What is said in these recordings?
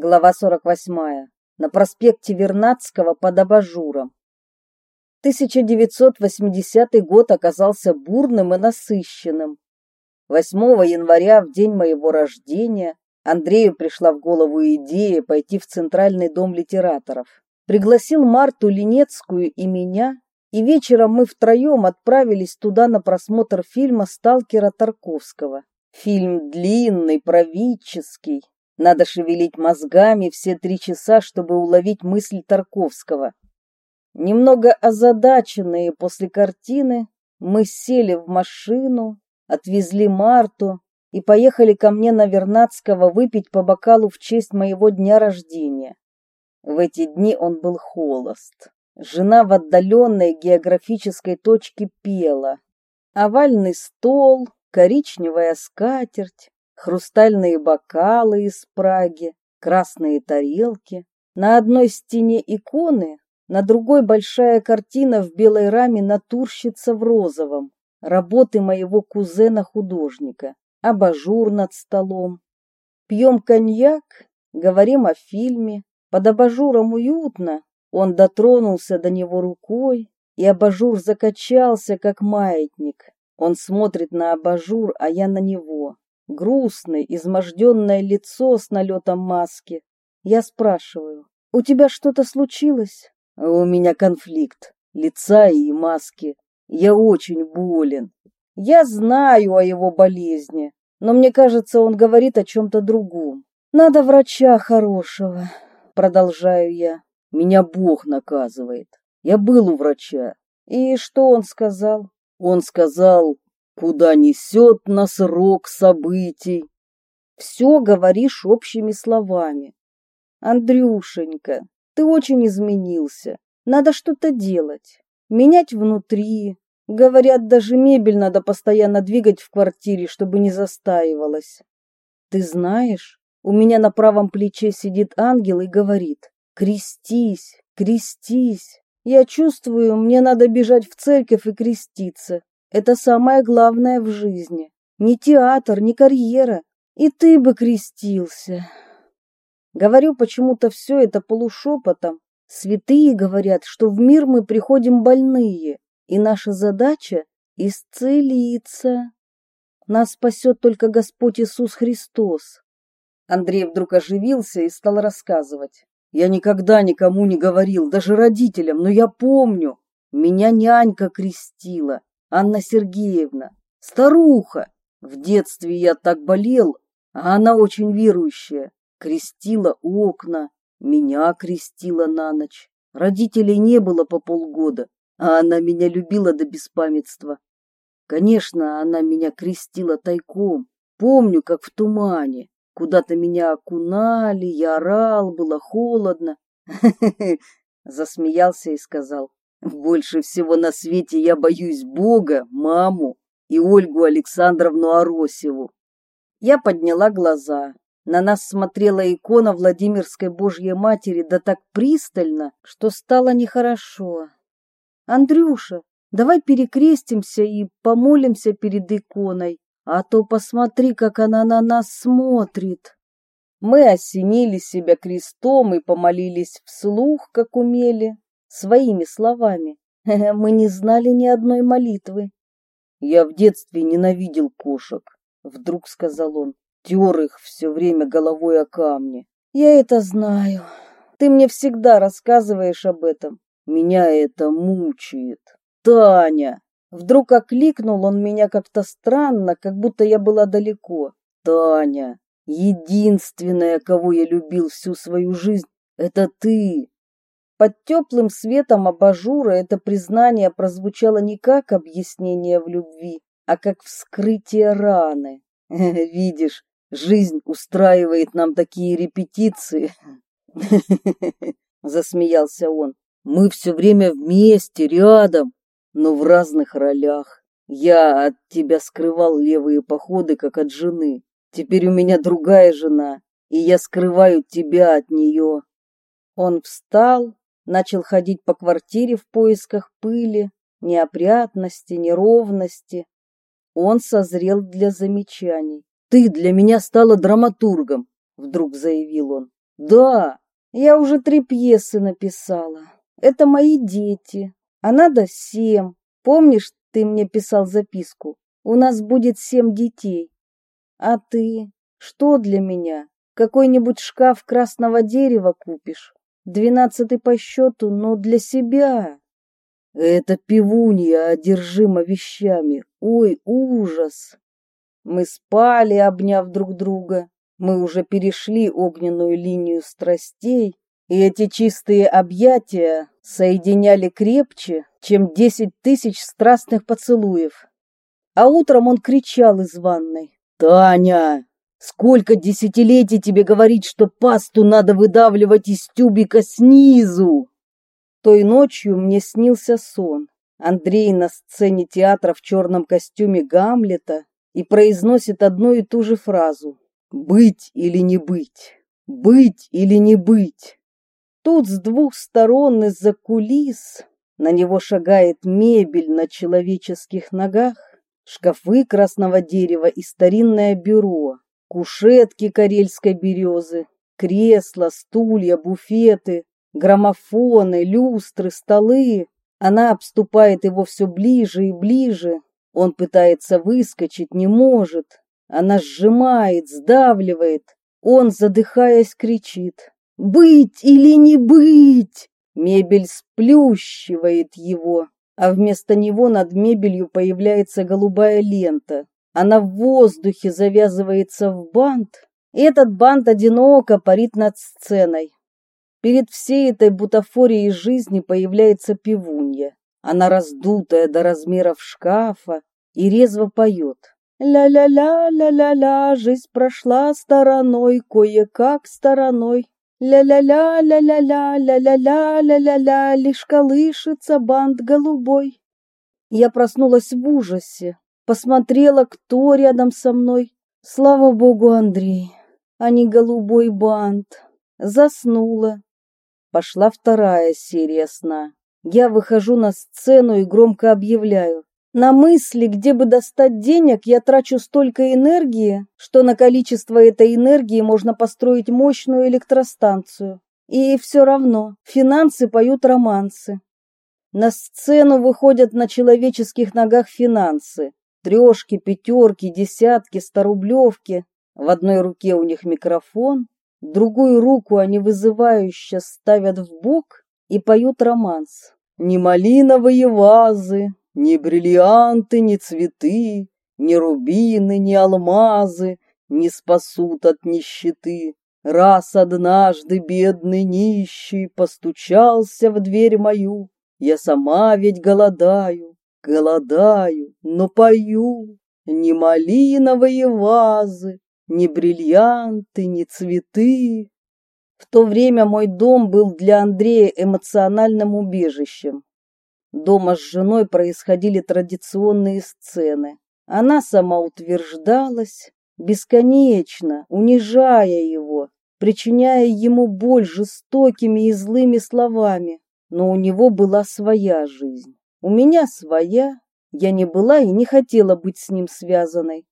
Глава 48. На проспекте Вернадского под абажуром. 1980 год оказался бурным и насыщенным. 8 января, в день моего рождения, Андрею пришла в голову идея пойти в Центральный дом литераторов. Пригласил Марту Ленецкую и меня, и вечером мы втроем отправились туда на просмотр фильма «Сталкера» Тарковского. Фильм длинный, правительский. Надо шевелить мозгами все три часа, чтобы уловить мысль Тарковского. Немного озадаченные после картины, мы сели в машину, отвезли Марту и поехали ко мне на Вернадского выпить по бокалу в честь моего дня рождения. В эти дни он был холост. Жена в отдаленной географической точке пела. Овальный стол, коричневая скатерть, хрустальные бокалы из Праги, красные тарелки. На одной стене иконы, на другой большая картина в белой раме натурщица в розовом, работы моего кузена-художника, абажур над столом. Пьем коньяк, говорим о фильме, под абажуром уютно, он дотронулся до него рукой, и абажур закачался, как маятник. Он смотрит на абажур, а я на него. Грустное, изможденное лицо с налетом маски. Я спрашиваю, у тебя что-то случилось? У меня конфликт лица и маски. Я очень болен. Я знаю о его болезни, но мне кажется, он говорит о чем-то другом. Надо врача хорошего, продолжаю я. Меня Бог наказывает. Я был у врача. И что он сказал? Он сказал, куда несет нас рок событий. Все говоришь общими словами. Андрюшенька, ты очень изменился. Надо что-то делать. Менять внутри. Говорят, даже мебель надо постоянно двигать в квартире, чтобы не застаивалась. Ты знаешь, у меня на правом плече сидит ангел и говорит, крестись, крестись. Я чувствую, мне надо бежать в церковь и креститься. Это самое главное в жизни. Не театр, не карьера. И ты бы крестился. Говорю почему-то все это полушепотом. Святые говорят, что в мир мы приходим больные, и наша задача — исцелиться. Нас спасет только Господь Иисус Христос. Андрей вдруг оживился и стал рассказывать. Я никогда никому не говорил, даже родителям, но я помню. Меня нянька крестила, Анна Сергеевна, старуха. В детстве я так болел, а она очень верующая. Крестила окна, меня крестила на ночь. Родителей не было по полгода, а она меня любила до беспамятства. Конечно, она меня крестила тайком. Помню, как в тумане. Куда-то меня окунали, я орал, было холодно. Засмеялся и сказал, больше всего на свете я боюсь Бога, маму и Ольгу Александровну Аросеву. Я подняла глаза. На нас смотрела икона Владимирской Божьей Матери да так пристально, что стало нехорошо. Андрюша, давай перекрестимся и помолимся перед иконой, а то посмотри, как она на нас смотрит. Мы осенили себя крестом и помолились вслух, как умели, своими словами. Мы не знали ни одной молитвы. Я в детстве ненавидел кошек, вдруг сказал он. Тер их все время головой о камни. Я это знаю. Ты мне всегда рассказываешь об этом. Меня это мучает. Таня, Вдруг окликнул он меня как-то странно, как будто я была далеко. Таня, единственная, кого я любил всю свою жизнь, это ты. Под теплым светом абажура это признание прозвучало не как объяснение в любви, а как вскрытие раны. Видишь, жизнь устраивает нам такие репетиции. Засмеялся он. Мы все время вместе, рядом, но в разных ролях. Я от тебя скрывал левые походы, как от жены. Теперь у меня другая жена, и я скрываю тебя от нее. Он встал, начал ходить по квартире в поисках пыли, неопрятности, неровности. Он созрел для замечаний. «Ты для меня стала драматургом», — вдруг заявил он. Да, я уже три пьесы написала. Это мои дети. А надо всем. Помнишь, ты мне писал записку? У нас будет семь детей. А ты? Что для меня? Какой-нибудь шкаф красного дерева купишь? Двенадцатый по счету, но для себя. Это пивунья одержима вещами. Ой, ужас! Мы спали, обняв друг друга. Мы уже перешли огненную линию страстей, и эти чистые объятия соединяли крепче, чем десять тысяч страстных поцелуев. А утром он кричал из ванной. «Таня, сколько десятилетий тебе говорить, что пасту надо выдавливать из тюбика снизу?» Той ночью мне снился сон. Андрей на сцене театра в черном костюме Гамлета и произносит одну и ту же фразу «Быть или не быть? Быть или не быть?» Тут с двух сторон из-за кулис на него шагает мебель на человеческих ногах, шкафы красного дерева и старинное бюро, кушетки карельской березы, кресла, стулья, буфеты, граммофоны, люстры, столы. Она обступает его все ближе и ближе. Он пытается выскочить, не может. Она сжимает, сдавливает. Он, задыхаясь, кричит. «Быть или не быть!» Мебель сплющивает его, а вместо него над мебелью появляется голубая лента. Она в воздухе завязывается в бант. Этот бант одиноко парит над сценой. Перед всей этой бутафорией жизни появляется пивунья. Она раздутая до размеров шкафа и резво поет. Ля-ля-ля, ля-ля-ля, жизнь прошла стороной, кое-как стороной. Ля-ля-ля, ля-ля-ля, ля-ля-ля, ля-ля-ля, лишь колышется бант голубой. Я проснулась в ужасе, посмотрела, кто рядом со мной. Слава богу, Андрей, а не голубой бант. Заснула. Пошла вторая серия сна. Я выхожу на сцену и громко объявляю. На мысли, где бы достать денег, я трачу столько энергии, что на количество этой энергии можно построить мощную электростанцию. И все равно финансы поют романсы. На сцену выходят на человеческих ногах финансы. Трешки, пятерки, десятки, сторублевки. В одной руке у них микрофон, Другую руку они вызывающе ставят в бок и поют романс. Ни малиновые вазы, ни бриллианты, ни цветы, ни рубины, ни алмазы не спасут от нищеты. Раз однажды бедный нищий постучался в дверь мою, я сама ведь голодаю, голодаю, но пою. Ни малиновые вазы, ни бриллианты, ни цветы. В то время мой дом был для Андрея эмоциональным убежищем. Дома с женой происходили традиционные сцены. Она сама утверждалась, бесконечно, унижая его, причиняя ему боль жестокими и злыми словами. Но у него была своя жизнь. У меня своя. Я не была и не хотела быть с ним связанной.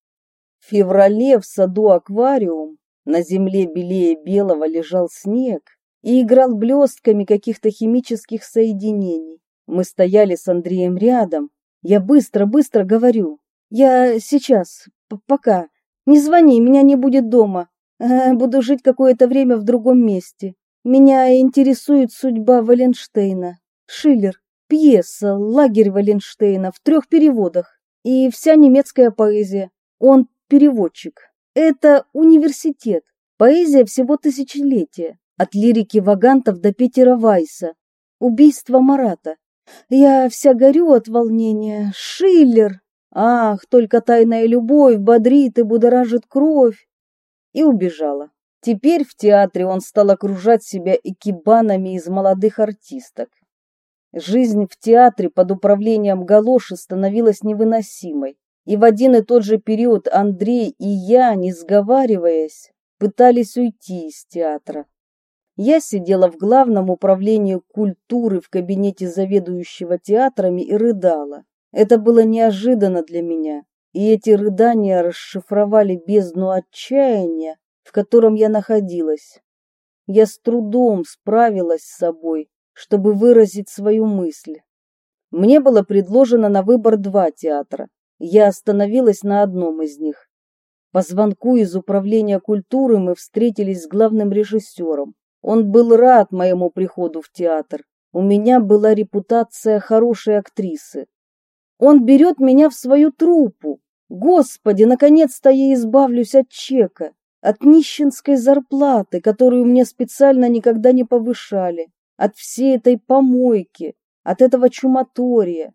В феврале в саду аквариум на земле белее белого лежал снег и играл блестками каких-то химических соединений. Мы стояли с Андреем рядом. Я быстро-быстро говорю. Я сейчас, пока. Не звони, меня не будет дома. Э, буду жить какое-то время в другом месте. Меня интересует судьба Валенштейна. Шиллер, пьеса «Лагерь Валенштейна» в трех переводах. И вся немецкая поэзия. Он переводчик. Это университет. Поэзия всего тысячелетия. От лирики Вагантов до Петера Вайса. Убийство Марата. Я вся горю от волнения. Шиллер. Ах, только тайная любовь бодрит и будоражит кровь. И убежала. Теперь в театре он стал окружать себя экибанами из молодых артисток. Жизнь в театре под управлением галоши становилась невыносимой. И в один и тот же период Андрей и я, не сговариваясь, пытались уйти из театра. Я сидела в главном управлении культуры в кабинете заведующего театрами и рыдала. Это было неожиданно для меня, и эти рыдания расшифровали бездну отчаяния, в котором я находилась. я с трудом справилась с собой, чтобы выразить свою мысль. Мне было предложено на выбор два театра. Я остановилась на одном из них. По звонку из управления культуры мы встретились с главным режиссером. Он был рад моему приходу в театр. У меня была репутация хорошей актрисы. Он берет меня в свою труппу. Господи, наконец-то я избавлюсь от чека, от нищенской зарплаты, которую мне специально никогда не повышали, от всей этой помойки, от этого чуматория.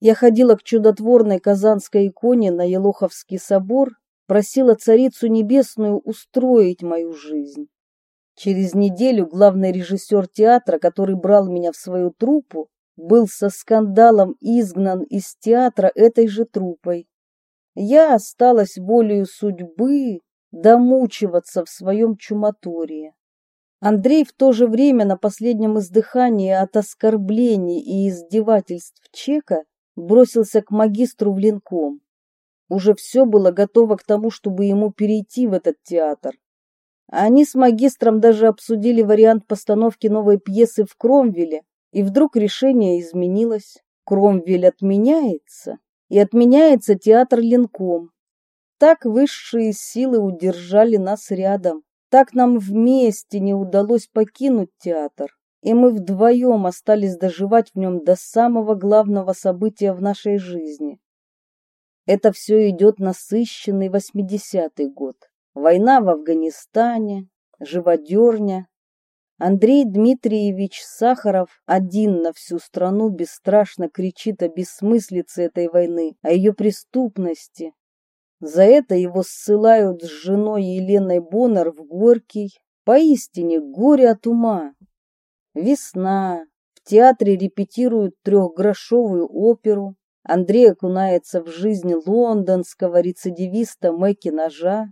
Я ходила к чудотворной казанской иконе на Елоховский собор, просила Царицу Небесную устроить мою жизнь. Через неделю главный режиссер театра, который брал меня в свою труппу, был со скандалом изгнан из театра этой же труппой. Я осталась волею судьбы домучиваться в своем чуматории. Андрей в то же время на последнем издыхании от оскорблений и издевательств Чека бросился к магистру в линком. Уже все было готово к тому, чтобы ему перейти в этот театр. Они с магистром даже обсудили вариант постановки новой пьесы в Кромвеле, и вдруг решение изменилось. Кромвель отменяется, и отменяется театр Линком. Так высшие силы удержали нас рядом. Так нам вместе не удалось покинуть театр, и мы вдвоем остались доживать в нем до самого главного события в нашей жизни. Это все идет насыщенный восьмидесятый год. Война в Афганистане, живодерня. Андрей Дмитриевич Сахаров один на всю страну бесстрашно кричит о бессмыслице этой войны, о ее преступности, за это его ссылают с женой Еленой Боннер в Горький. Поистине горе от ума. Весна. В театре репетируют трехгрошовую оперу. Андрей окунается в жизнь лондонского рецидивиста Мэки Ножа.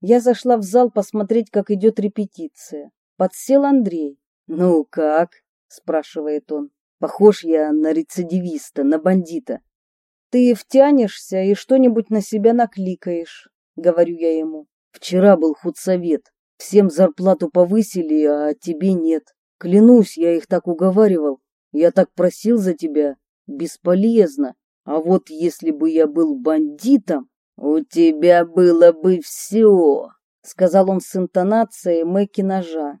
Я зашла в зал посмотреть, как идет репетиция. Подсел Андрей. «Ну как?» – спрашивает он. «Похож я на рецидивиста, на бандита. Ты втянешься и что-нибудь на себя накликаешь, говорю я ему. Вчера был худсовет. Всем зарплату повысили, а тебе нет. Клянусь, я их так уговаривал. Я так просил за тебя. Бесполезно. А вот если бы я был бандитом, у тебя было бы все, сказал он с интонацией Мэки ножа.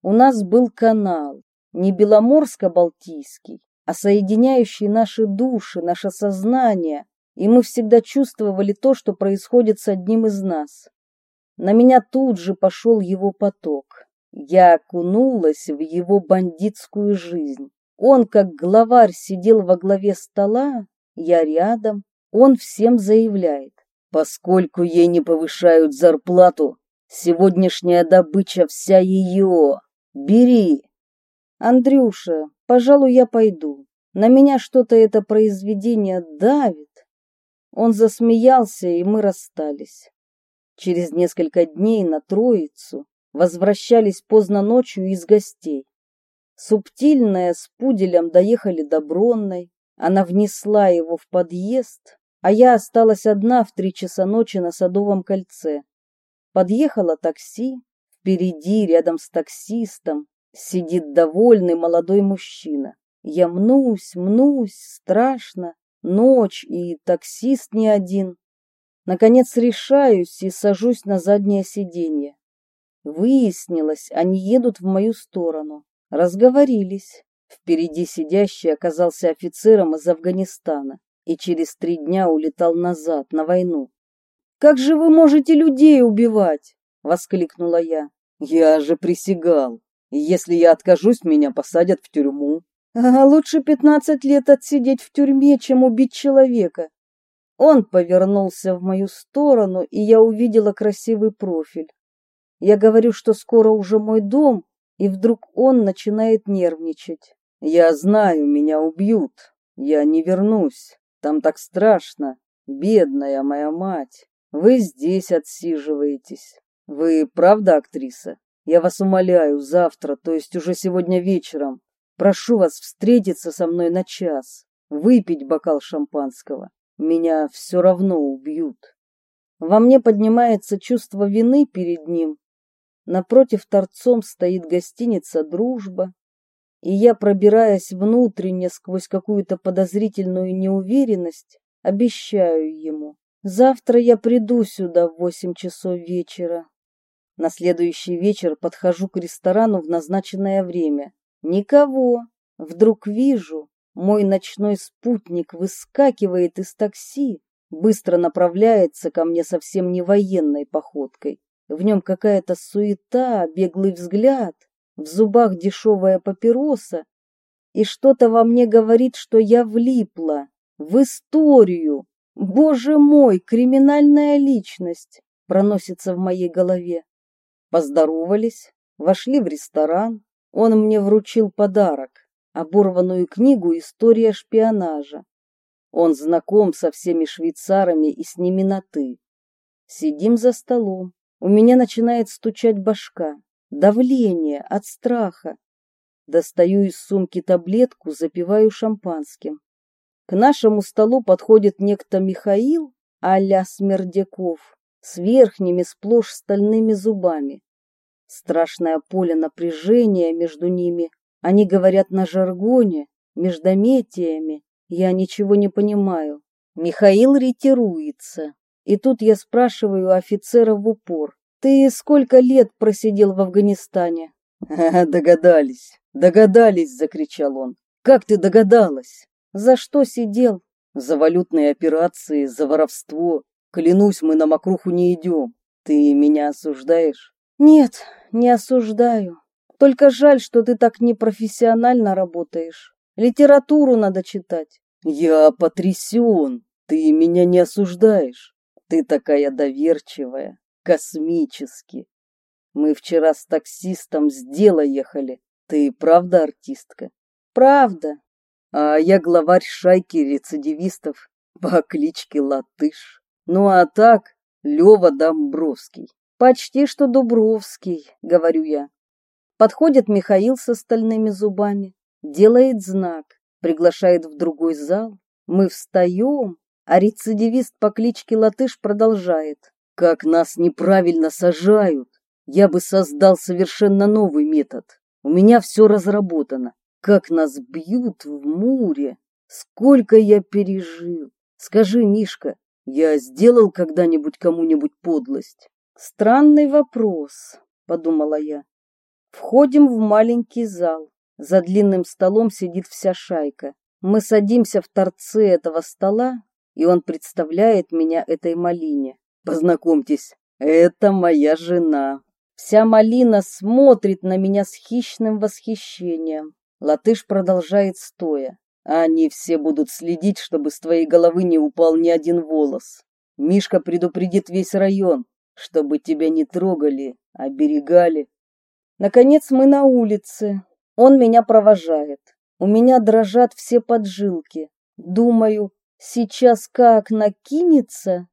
У нас был канал, не Беломорско-Балтийский, а соединяющий наши души, наше сознание, и мы всегда чувствовали то, что происходит с одним из нас. На меня тут же пошел его поток. Я окунулась в его бандитскую жизнь. Он, как главарь, сидел во главе стола, я рядом. Он всем заявляет. Поскольку ей не повышают зарплату, сегодняшняя добыча вся ее. Бери. Андрюша, Пожалуй, я пойду. На меня что-то это произведение давит. Он засмеялся, и мы расстались. Через несколько дней на Троицу возвращались поздно ночью из гостей. Субтильная с пуделем доехали до Бронной. Она внесла его в подъезд, а я осталась одна в три часа ночи на Садовом кольце. Подъехало такси, впереди, рядом с таксистом, Сидит довольный молодой мужчина. Я мнусь, мнусь, страшно. Ночь и таксист не один. Наконец решаюсь и сажусь на заднее сиденье. Выяснилось, они едут в мою сторону. Разговорились. Впереди сидящий оказался офицером из Афганистана и через три дня улетал назад, на войну. «Как же вы можете людей убивать?» — воскликнула я. «Я же присягал», если я откажусь, меня посадят в тюрьму. А лучше пятнадцать лет отсидеть в тюрьме, чем убить человека. Он повернулся в мою сторону, и я увидела красивый профиль. Я говорю, что скоро уже мой дом, и вдруг он начинает нервничать. Я знаю, меня убьют. Я не вернусь. Там так страшно. Бедная моя мать. Вы здесь отсиживаетесь. Вы правда актриса? Я вас умоляю, завтра, то есть уже сегодня вечером, прошу вас встретиться со мной на час, выпить бокал шампанского. Меня все равно убьют. Во мне поднимается чувство вины перед ним. Напротив торцом стоит гостиница «Дружба», и я, пробираясь внутренне сквозь какую-то подозрительную неуверенность, обещаю ему. Завтра я приду сюда в восемь часов вечера. На следующий вечер подхожу к ресторану в назначенное время. Никого. Вдруг вижу, мой ночной спутник выскакивает из такси, быстро направляется ко мне совсем не военной походкой. В нем какая-то суета, беглый взгляд, в зубах дешевая папироса, и что-то во мне говорит, что я влипла в историю. Боже мой, криминальная личность проносится в моей голове. Поздоровались, вошли в ресторан. Он мне вручил подарок оборванную книгу «История шпионажа». Он знаком со всеми швейцарами и с ними на «ты». Сидим за столом. У меня начинает стучать башка. Давление от страха. Достаю из сумки таблетку, запиваю шампанским. К нашему столу подходит некто Михаил, а-ля Смердяков, с верхними сплошь стальными зубами. Страшное поле напряжения между ними. Они говорят на жаргоне, междометиями. Я ничего не понимаю. Михаил ретируется. И тут я спрашиваю офицера в упор. «Ты сколько лет просидел в Афганистане?» «Догадались, догадались!» — закричал он. «Как ты догадалась?» «За что сидел?» «За валютные операции, за воровство. Клянусь, мы на мокруху не идем. Ты меня осуждаешь?» «Нет, не осуждаю. Только жаль, что ты так непрофессионально работаешь. Литературу надо читать». «Я потрясен. Ты меня не осуждаешь. Ты такая доверчивая, космически. Мы вчера с таксистом с дела ехали. Ты правда артистка? Правда. А я главарь шайки рецидивистов по кличке Латыш. Ну а так, Лёва Домбровский. Почти что Дубровский, говорю я. Подходит Михаил с остальными зубами, делает знак, приглашает в другой зал. Мы встаем, а рецидивист по кличке Латыш продолжает. Как нас неправильно сажают! Я бы создал совершенно новый метод. У меня все разработано. Как нас бьют в муре! Сколько я пережил! Скажи, Мишка, я сделал когда-нибудь кому-нибудь подлость? Странный вопрос, подумала я. Входим в маленький зал. За длинным столом сидит вся шайка. Мы садимся в торце этого стола, и он представляет меня этой малине. Познакомьтесь, это моя жена. Вся малина смотрит на меня с хищным восхищением. Латыш продолжает стоя. Они все будут следить, чтобы с твоей головы не упал ни один волос. Мишка предупредит весь район, чтобы тебя не трогали, оберегали. Наконец мы на улице. Он меня провожает. У меня дрожат все поджилки. Думаю, Сейчас как накинется,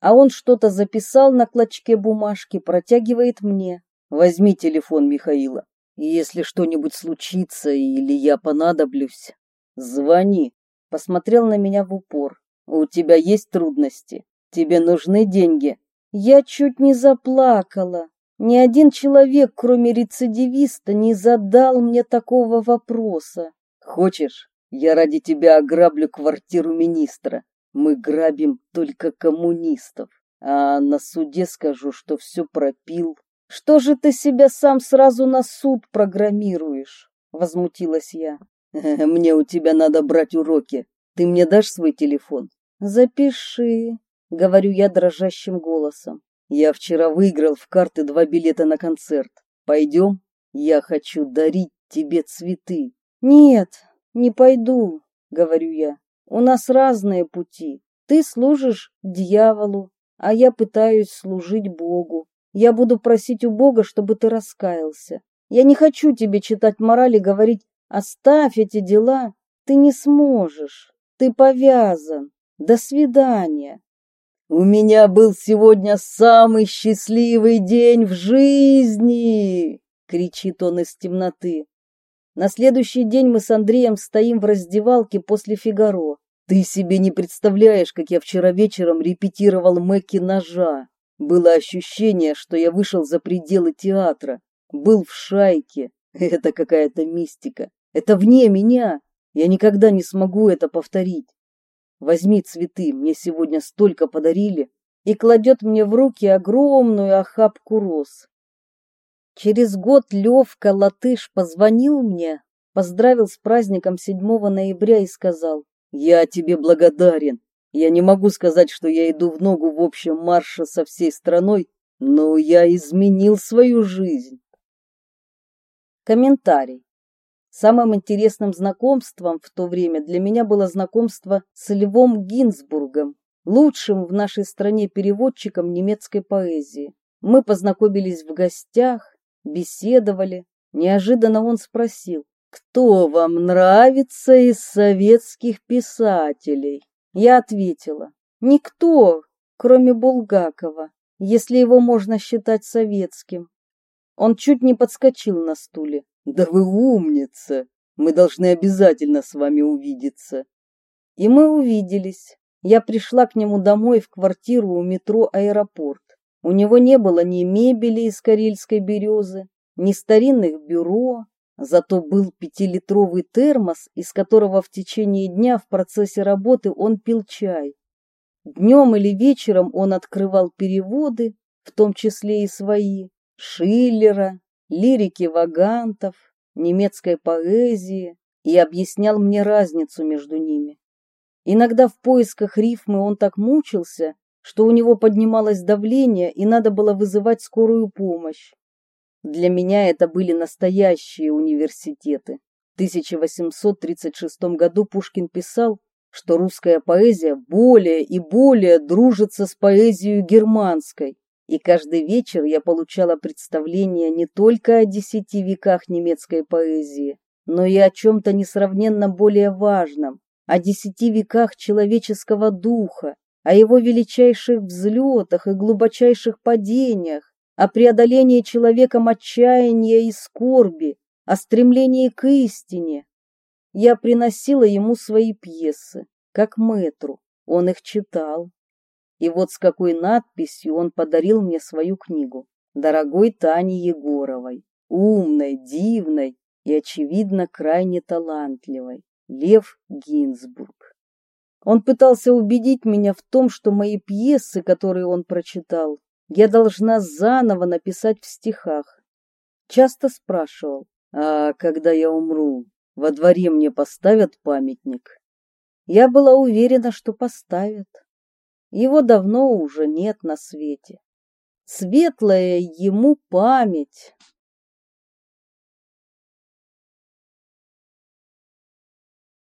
а он что-то записал на клочке бумажки, протягивает мне. Возьми телефон Михаила. Если что-нибудь случится или я понадоблюсь, звони. Посмотрел на меня в упор. У тебя есть трудности? Тебе нужны деньги? Я чуть не заплакала. Ни один человек, кроме рецидивиста, не задал мне такого вопроса. Хочешь, я ради тебя ограблю квартиру министра. Мы грабим только коммунистов. А на суде скажу, что все пропил. Что же ты себя сам сразу на суд программируешь? Возмутилась я. Мне у тебя надо брать уроки. Ты мне дашь свой телефон? Запиши, говорю я дрожащим голосом. Я вчера выиграл в карты два билета на концерт. Пойдем? Я хочу дарить тебе цветы. Нет, «Не пойду», — говорю я. «У нас разные пути. Ты служишь дьяволу, а я пытаюсь служить Богу. Я буду просить у Бога, чтобы ты раскаялся. Я не хочу тебе читать морали и говорить «оставь эти дела». Ты не сможешь. Ты повязан. До свидания. У меня был сегодня самый счастливый день в жизни, кричит он из темноты. На следующий день мы с Андреем стоим в раздевалке после «Фигаро». Ты себе не представляешь, как я вчера вечером репетировал Мэки ножа. Было ощущение, что я вышел за пределы театра, был в шайке. Это какая-то мистика. Это вне меня. Я никогда не смогу это повторить. Возьми цветы, мне сегодня столько подарили. И кладет мне в руки огромную охапку роз. Через год Левка Латыш позвонил мне, поздравил с праздником 7 ноября и сказал, «Я тебе благодарен. Я не могу сказать, что я иду в ногу в общем марше со всей страной, но я изменил свою жизнь». Комментарий. Самым интересным знакомством в то время для меня было знакомство с Львом Гинзбургом, лучшим в нашей стране переводчиком немецкой поэзии. Мы познакомились в гостях, беседовали. Неожиданно он спросил, кто вам нравится из советских писателей? Я ответила, никто, кроме Булгакова, если его можно считать советским. Он чуть не подскочил на стуле. Да вы умница! Мы должны обязательно с вами увидеться. И мы увиделись. Я пришла к нему домой в квартиру у метро «Аэропорт». У него не было ни мебели из карельской березы, ни старинных бюро, зато был пятилитровый термос, из которого в течение дня в процессе работы он пил чай. Днем или вечером он открывал переводы, в том числе и свои, Шиллера, лирики вагантов, немецкой поэзии и объяснял мне разницу между ними. Иногда в поисках рифмы он так мучился, что у него поднималось давление и надо было вызывать скорую помощь. Для меня это были настоящие университеты. В 1836 году Пушкин писал, что русская поэзия более и более дружится с поэзией германской, и каждый вечер я получала представление не только о десяти веках немецкой поэзии, но и о чем-то несравненно более важном, о десяти веках человеческого духа, о его величайших взлетах и глубочайших падениях, о преодолении человеком отчаяния и скорби, о стремлении к истине. Я приносила ему свои пьесы, как мэтру, он их читал, и вот с какой надписью он подарил мне свою книгу. Дорогой Тане Егоровой, умной, дивной и, очевидно, крайне талантливой. Лев Гинзбург. Он пытался убедить меня в том, что мои пьесы, которые он прочитал, я должна заново написать в стихах. Часто спрашивал, а когда я умру, во дворе мне поставят памятник? Я была уверена, что поставят. Его давно уже нет на свете. Светлая ему память.